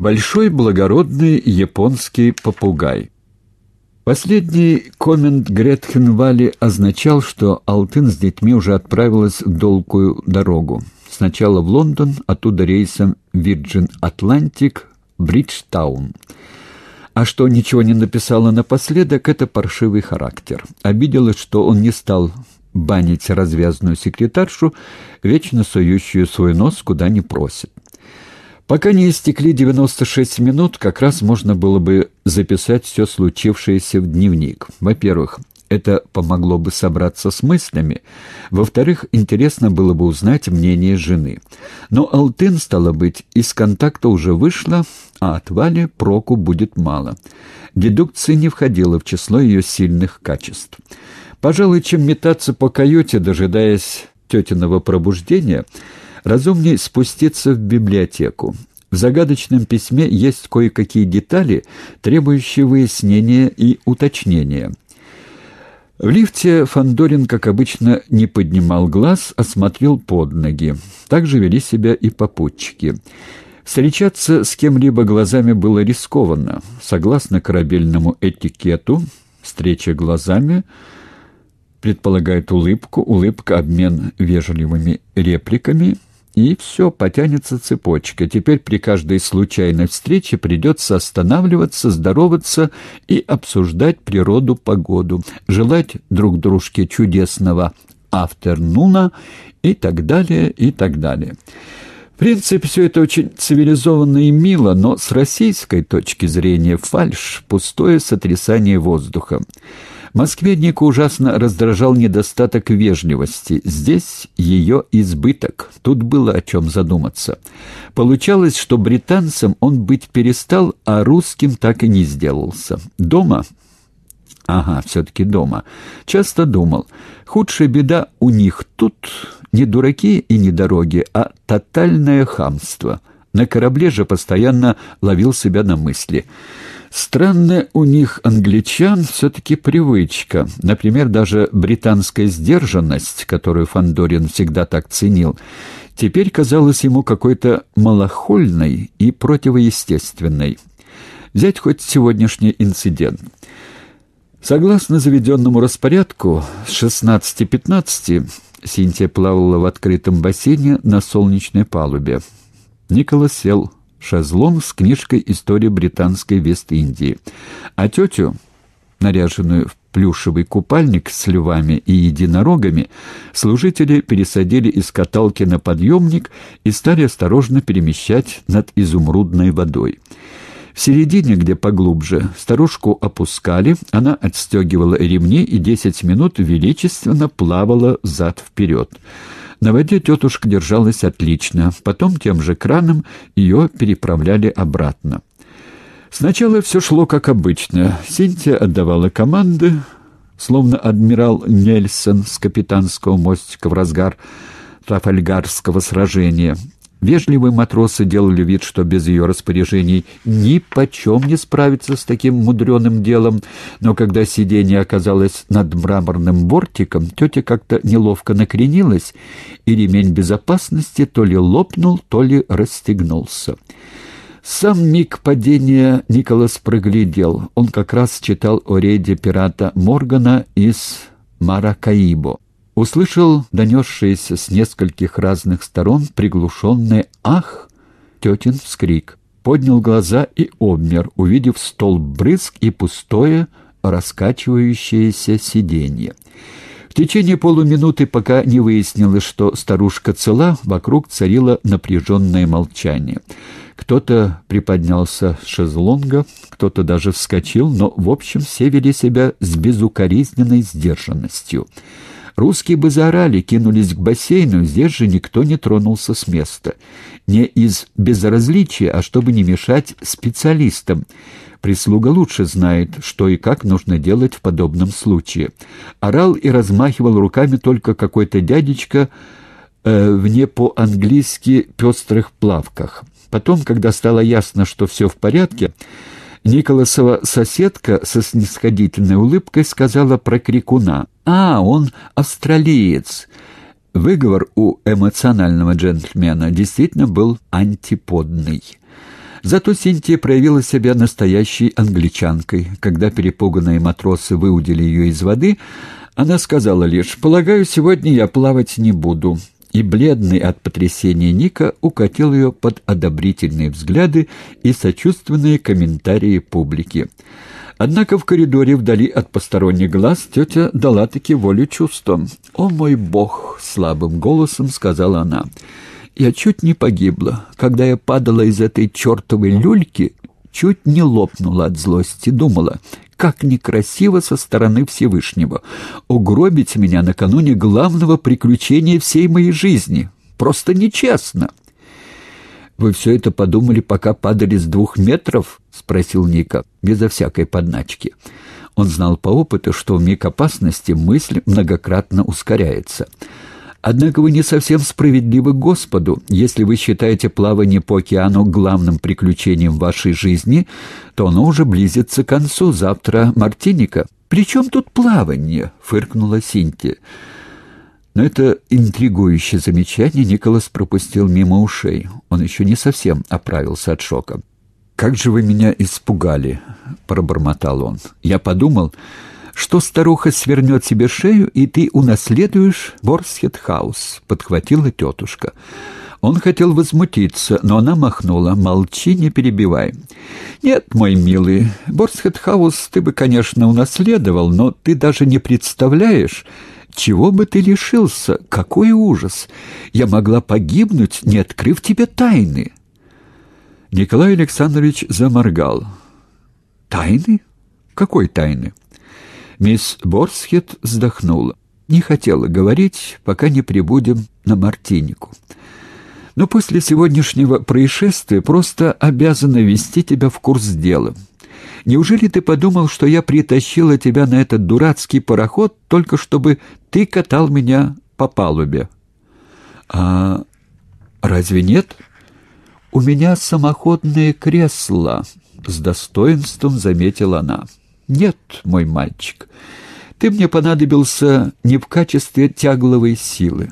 Большой благородный японский попугай. Последний коммент Гретхенвали означал, что Алтын с детьми уже отправилась в долгую дорогу. Сначала в Лондон, оттуда рейсом Virgin Atlantic, Бриджтаун. А что ничего не написала напоследок, это паршивый характер. Обиделась, что он не стал банить развязную секретаршу, вечно сующую свой нос куда не просит. Пока не истекли 96 минут, как раз можно было бы записать все случившееся в дневник. Во-первых, это помогло бы собраться с мыслями. Во-вторых, интересно было бы узнать мнение жены. Но Алтын, стало быть, из контакта уже вышла, а от Вали проку будет мало. Дедукция не входила в число ее сильных качеств. Пожалуй, чем метаться по каюте, дожидаясь тетиного пробуждения, разумнее спуститься в библиотеку. В загадочном письме есть кое-какие детали, требующие выяснения и уточнения. В лифте Фандорин, как обычно, не поднимал глаз, а смотрел под ноги. Так же вели себя и попутчики. Встречаться с кем-либо глазами было рискованно. Согласно корабельному этикету, встреча глазами предполагает улыбку, улыбка — обмен вежливыми репликами — и все, потянется цепочка. Теперь при каждой случайной встрече придется останавливаться, здороваться и обсуждать природу, погоду, желать друг дружке чудесного афтернуна и так далее, и так далее. В принципе, все это очень цивилизованно и мило, но с российской точки зрения фальшь, пустое сотрясание воздуха. Москве Ника ужасно раздражал недостаток вежливости. Здесь ее избыток. Тут было о чем задуматься. Получалось, что британцам он быть перестал, а русским так и не сделался. Дома Ага, все-таки дома. Часто думал, худшая беда у них тут не дураки и не дороги, а тотальное хамство. На корабле же постоянно ловил себя на мысли – Странная у них, англичан, все-таки привычка. Например, даже британская сдержанность, которую Фандорин всегда так ценил, теперь казалась ему какой-то малохольной и противоестественной. Взять хоть сегодняшний инцидент. Согласно заведенному распорядку, с 16.15 Синтия плавала в открытом бассейне на солнечной палубе. Николас сел шезлонг с книжкой «История британской Вест-Индии». А тетю, наряженную в плюшевый купальник с львами и единорогами, служители пересадили из каталки на подъемник и стали осторожно перемещать над изумрудной водой. В середине, где поглубже, старушку опускали, она отстегивала ремни и десять минут величественно плавала зад-вперед. На воде тетушка держалась отлично, потом тем же краном ее переправляли обратно. Сначала все шло как обычно. Синтия отдавала команды, словно адмирал Нельсон с капитанского мостика в разгар Трафальгарского сражения. Вежливые матросы делали вид, что без ее распоряжений ни почем не справиться с таким мудреным делом, но когда сиденье оказалось над мраморным бортиком, тетя как-то неловко накренилась, и ремень безопасности то ли лопнул, то ли расстегнулся. Сам миг падения Николас проглядел. Он как раз читал о рейде пирата Моргана из Маракаибо. Услышал донесшийся с нескольких разных сторон приглушенный «Ах!» тетин вскрик. Поднял глаза и обмер, увидев столб брызг и пустое, раскачивающееся сиденье. В течение полуминуты, пока не выяснилось, что старушка цела, вокруг царило напряженное молчание. Кто-то приподнялся с шезлонга, кто-то даже вскочил, но, в общем, все вели себя с безукоризненной сдержанностью. Русские бы заорали, кинулись к бассейну, здесь же никто не тронулся с места. Не из безразличия, а чтобы не мешать специалистам. Прислуга лучше знает, что и как нужно делать в подобном случае. Орал и размахивал руками только какой-то дядечка э, в не по-английски пестрых плавках. Потом, когда стало ясно, что все в порядке, Николасова соседка со снисходительной улыбкой сказала про крикуна. «А, он австралиец». Выговор у эмоционального джентльмена действительно был антиподный. Зато Синтия проявила себя настоящей англичанкой. Когда перепуганные матросы выудили ее из воды, она сказала лишь «Полагаю, сегодня я плавать не буду». И бледный от потрясения Ника укатил ее под одобрительные взгляды и сочувственные комментарии публики. Однако в коридоре вдали от посторонних глаз тетя дала таки волю чувствам. «О мой бог!» — слабым голосом сказала она — я чуть не погибла. Когда я падала из этой чертовой люльки, чуть не лопнула от злости. Думала, как некрасиво со стороны Всевышнего. Угробить меня накануне главного приключения всей моей жизни. Просто нечестно. «Вы все это подумали, пока падали с двух метров?» — спросил Ника, безо всякой подначки. Он знал по опыту, что в миг опасности мысль многократно ускоряется — Однако вы не совсем справедливы Господу. Если вы считаете плавание по океану главным приключением вашей жизни, то оно уже близится к концу. Завтра Мартиника. «При чем тут плавание?» — фыркнула Синтия. Но это интригующее замечание Николас пропустил мимо ушей. Он еще не совсем оправился от шока. «Как же вы меня испугали!» — пробормотал он. «Я подумал...» что старуха свернет себе шею, и ты унаследуешь Борсхет-хаус», — подхватила тетушка. Он хотел возмутиться, но она махнула. «Молчи, не перебивай». «Нет, мой милый, Борсхет-хаус ты бы, конечно, унаследовал, но ты даже не представляешь...» Чего бы ты лишился? Какой ужас! Я могла погибнуть, не открыв тебе тайны. Николай Александрович заморгал. Тайны? Какой тайны? Мисс Борсхет вздохнула. Не хотела говорить, пока не прибудем на Мартинику. Но после сегодняшнего происшествия просто обязана вести тебя в курс дела. Неужели ты подумал, что я притащила тебя на этот дурацкий пароход только чтобы ты катал меня по палубе? А разве нет? У меня самоходное кресло, с достоинством заметила она. «Нет, мой мальчик, ты мне понадобился не в качестве тягловой силы.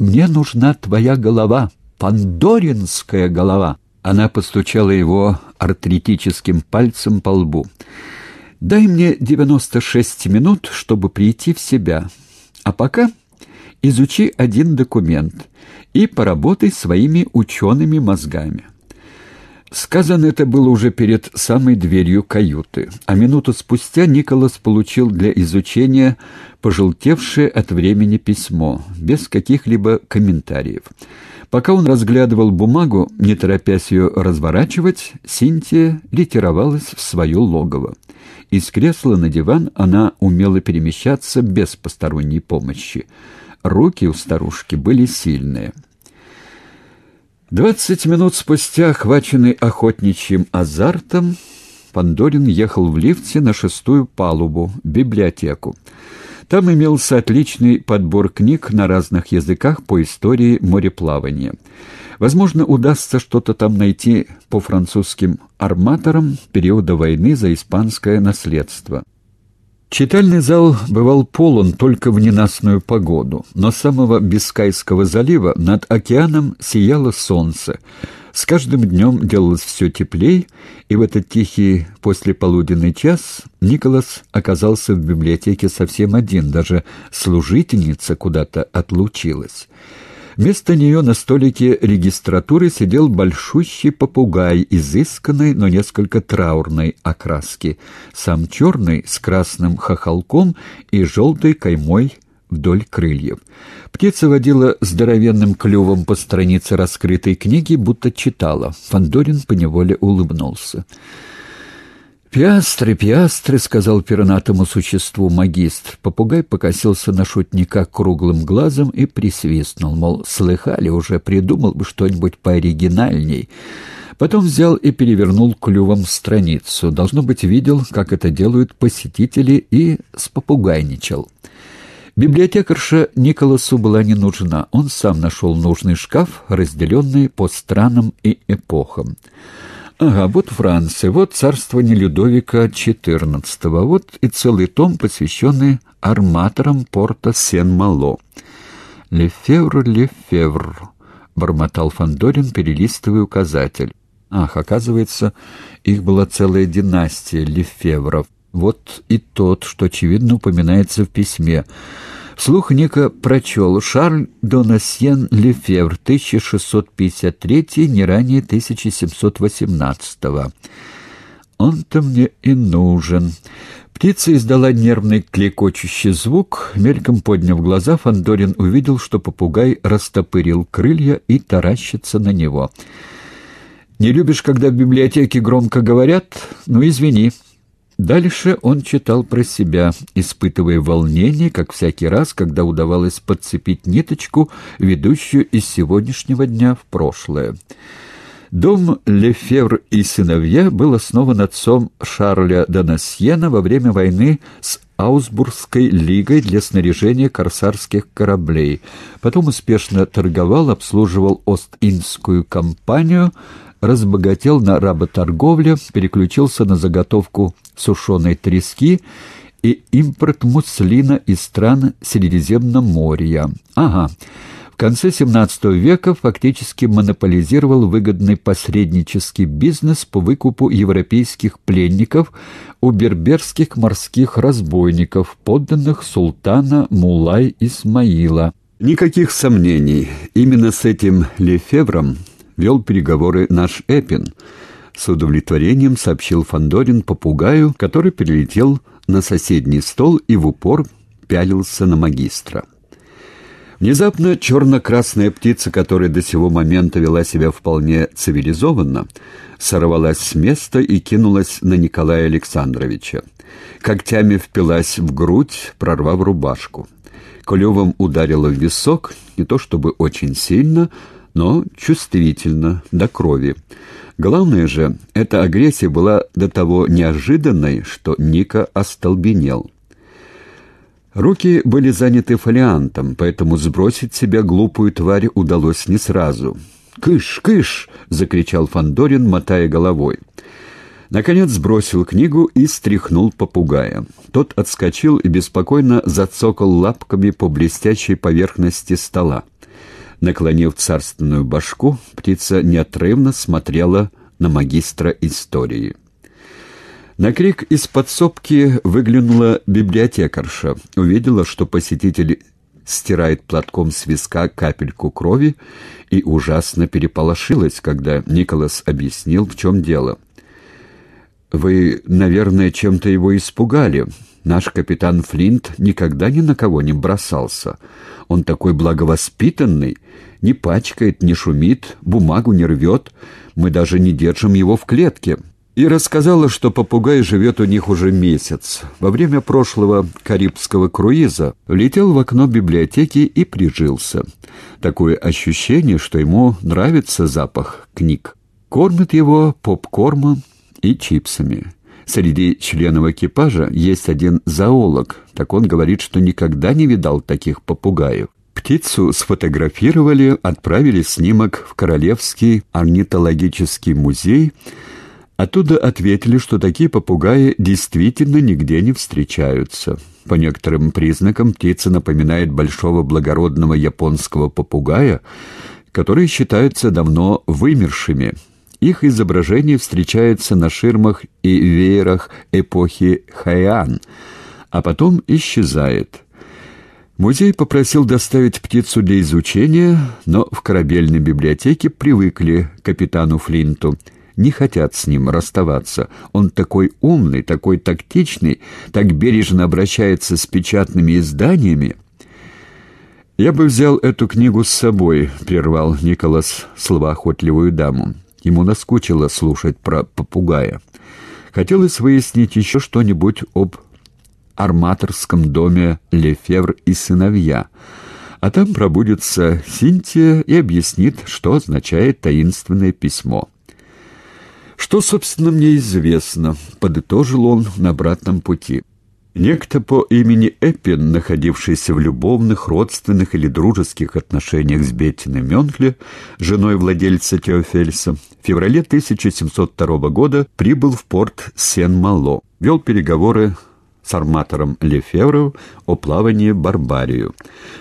Мне нужна твоя голова, пандоринская голова». Она постучала его артритическим пальцем по лбу. «Дай мне девяносто шесть минут, чтобы прийти в себя. А пока изучи один документ и поработай своими учеными мозгами». Сказано это было уже перед самой дверью каюты, а минуту спустя Николас получил для изучения пожелтевшее от времени письмо, без каких-либо комментариев. Пока он разглядывал бумагу, не торопясь ее разворачивать, Синтия ретировалась в свое логово. Из кресла на диван она умела перемещаться без посторонней помощи. Руки у старушки были сильные. Двадцать минут спустя, охваченный охотничьим азартом, Пандорин ехал в лифте на шестую палубу, библиотеку. Там имелся отличный подбор книг на разных языках по истории мореплавания. Возможно, удастся что-то там найти по французским арматорам периода войны за испанское наследство. Читальный зал бывал полон только в ненастную погоду, но с самого Бискайского залива над океаном сияло солнце. С каждым днем делалось все теплей, и в этот тихий послеполуденный час Николас оказался в библиотеке совсем один, даже служительница куда-то отлучилась. Вместо нее на столике регистратуры сидел большущий попугай, изысканной, но несколько траурной окраски, сам черный, с красным хохолком и желтой каймой вдоль крыльев. Птица водила здоровенным клювом по странице раскрытой книги, будто читала. Фандорин поневоле улыбнулся. «Пиастры, пиастры», — сказал пернатому существу магистр. Попугай покосился на шутника круглым глазом и присвистнул, мол, слыхали, уже придумал бы что-нибудь пооригинальней. Потом взял и перевернул клювом страницу. Должно быть, видел, как это делают посетители, и спопугайничал. Библиотекарша Николасу была не нужна. Он сам нашел нужный шкаф, разделенный по странам и эпохам. Ага, вот Франция, вот царствование Людовика XIV, вот и целый том, посвященный арматорам порта Сен-Мало. «Лефевр, Лефевр», — бормотал Фандорин, перелистывая указатель. Ах, оказывается, их была целая династия Лефевров. Вот и тот, что, очевидно, упоминается в письме. Вслух Ника прочел «Шарль Донасьен Лефевр, 1653, не ранее 1718 -го. Он-то мне и нужен. Птица издала нервный клекочущий звук. Мельком подняв глаза, Фандорин увидел, что попугай растопырил крылья и таращится на него. «Не любишь, когда в библиотеке громко говорят? Ну, извини». Дальше он читал про себя, испытывая волнение, как всякий раз, когда удавалось подцепить ниточку, ведущую из сегодняшнего дня в прошлое. Дом Лефевр и сыновья был основан отцом Шарля Донасьена во время войны с Аусбургской лигой для снаряжения корсарских кораблей. Потом успешно торговал, обслуживал Ост-Индскую компанию, разбогател на работорговле, переключился на заготовку сушеной трески и импорт муслина из стран Средиземноморья. Ага. В конце XVII века фактически монополизировал выгодный посреднический бизнес по выкупу европейских пленников у берберских морских разбойников, подданных султана Мулай Исмаила. Никаких сомнений, именно с этим Лефевром вел переговоры наш Эпин. С удовлетворением сообщил Фандорин попугаю, который перелетел на соседний стол и в упор пялился на магистра. Внезапно черно-красная птица, которая до сего момента вела себя вполне цивилизованно, сорвалась с места и кинулась на Николая Александровича. Когтями впилась в грудь, прорвав рубашку. Клювом ударила в висок, не то чтобы очень сильно, но чувствительно, до крови. Главное же, эта агрессия была до того неожиданной, что Ника остолбенел. Руки были заняты фолиантом, поэтому сбросить себя глупую тварь удалось не сразу. «Кыш, кыш!» — закричал Фандорин, мотая головой. Наконец сбросил книгу и стряхнул попугая. Тот отскочил и беспокойно зацокал лапками по блестящей поверхности стола. Наклонив царственную башку, птица неотрывно смотрела на магистра истории. На крик из подсобки выглянула библиотекарша, увидела, что посетитель стирает платком с виска капельку крови и ужасно переполошилась, когда Николас объяснил, в чем дело. «Вы, наверное, чем-то его испугали. Наш капитан Флинт никогда ни на кого не бросался. Он такой благовоспитанный, не пачкает, не шумит, бумагу не рвет. Мы даже не держим его в клетке» и рассказала, что попугай живет у них уже месяц. Во время прошлого карибского круиза влетел в окно библиотеки и прижился. Такое ощущение, что ему нравится запах книг. Кормят его попкормом и чипсами. Среди членов экипажа есть один зоолог, так он говорит, что никогда не видал таких попугаев. Птицу сфотографировали, отправили снимок в Королевский орнитологический музей – Оттуда ответили, что такие попугаи действительно нигде не встречаются. По некоторым признакам птица напоминает большого благородного японского попугая, которые считаются давно вымершими. Их изображение встречается на ширмах и веерах эпохи Хайан, а потом исчезает. Музей попросил доставить птицу для изучения, но в корабельной библиотеке привыкли к капитану Флинту – не хотят с ним расставаться. Он такой умный, такой тактичный, так бережно обращается с печатными изданиями. «Я бы взял эту книгу с собой», — прервал Николас словоохотливую даму. Ему наскучило слушать про попугая. Хотелось выяснить еще что-нибудь об арматорском доме Лефевр и сыновья, а там пробудется Синтия и объяснит, что означает таинственное письмо. «Что, собственно, мне известно», — подытожил он на обратном пути. Некто по имени Эппин, находившийся в любовных, родственных или дружеских отношениях с Беттиной Мюнхле, женой владельца Теофельса, в феврале 1702 года прибыл в порт Сен-Мало, вел переговоры с арматором Лефевров о плавании Барбарию.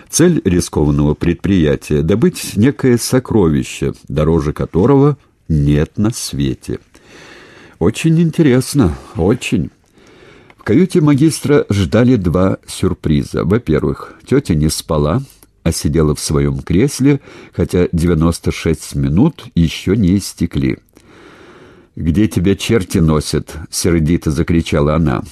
Цель рискованного предприятия — добыть некое сокровище, дороже которого нет на свете. Очень интересно, очень. В каюте магистра ждали два сюрприза. Во-первых, тетя не спала, а сидела в своем кресле, хотя 96 минут еще не истекли. «Где тебя черти носят?» — сердито закричала она.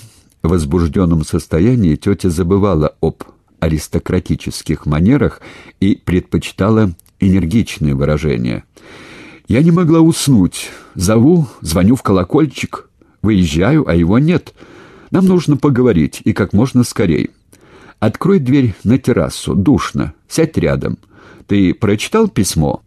В возбужденном состоянии тетя забывала об аристократических манерах и предпочитала энергичные выражения. «Я не могла уснуть. Зову, звоню в колокольчик, выезжаю, а его нет. Нам нужно поговорить, и как можно скорее. Открой дверь на террасу, душно, сядь рядом. Ты прочитал письмо?»